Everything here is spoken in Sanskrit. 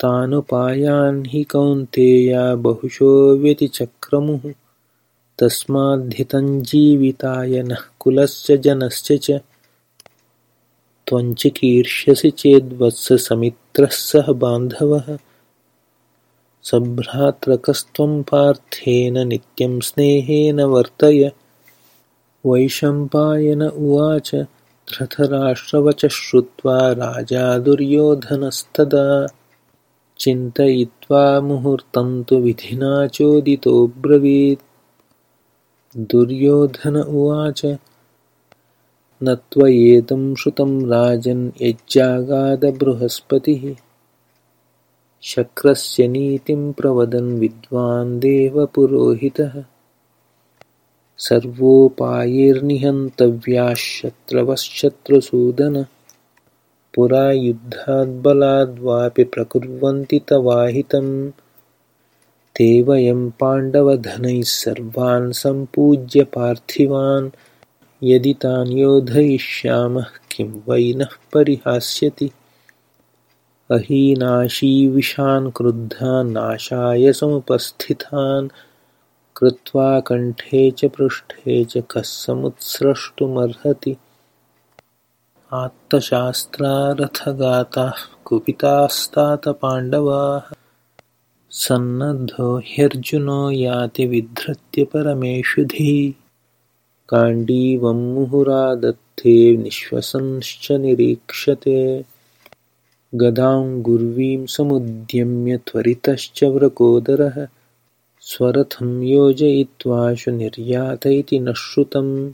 तानुपायान् हि कौन्तेया बहुशो व्यतिचक्रमुः। तस्माद्धितञ्जीविताय नः कुलस्य जनस्य च। त्वञ्चिकीर्ष्यसि चेद्वत्स समित्रः सह बान्धवः। सभ्रातृकस्त्वं पार्थेन नित्यं स्नेहेन वर्तय। वैशम्पायन उवाच। धृतराष्ट्रवचः श्रुत्वा राजा दुर्योधनस्तदा चिन्तयित्वा मुहूर्तं तु विधिना चोदितोऽब्रवीत् दुर्योधन उवाच न त्वयेदं श्रुतं राजन् यज्जागादबृहस्पतिः शक्रस्य नीतिं प्रवदन् विद्वान् देवपुरोहितः सर्वोपायैर्निहन्तव्याः शत्रवश्शत्रुसूदन पुरा युद्धाद्बलाद्वापि प्रकुर्वन्ति तवाहितं ते वयं पाण्डवधनैः सर्वान् सम्पूज्य पार्थिवान्। यदि तान् योधयिष्यामः किं वै नः परिहास्यति? अहीनाशीविषान् क्रुद्धान् नाशाय समुपस्थितान्। कृत्वा कण्ठे च पृष्ठे च कः समुत्स्रष्टुमर्हति आत्तशास्त्रा रथगाताः कुपितास्तात पाण्डवाः सन्नद्धो ह्यर्जुनो याति विधृत्य परमेषुधिः काण्डीवं मुहुरादत्ते निःश्वसंश्च निरीक्षते। गदां समुद्यम्य त्वरितश्च वृकोदरः स्वरथं योजयित्वाशु निर्यात इति न श्रुतम्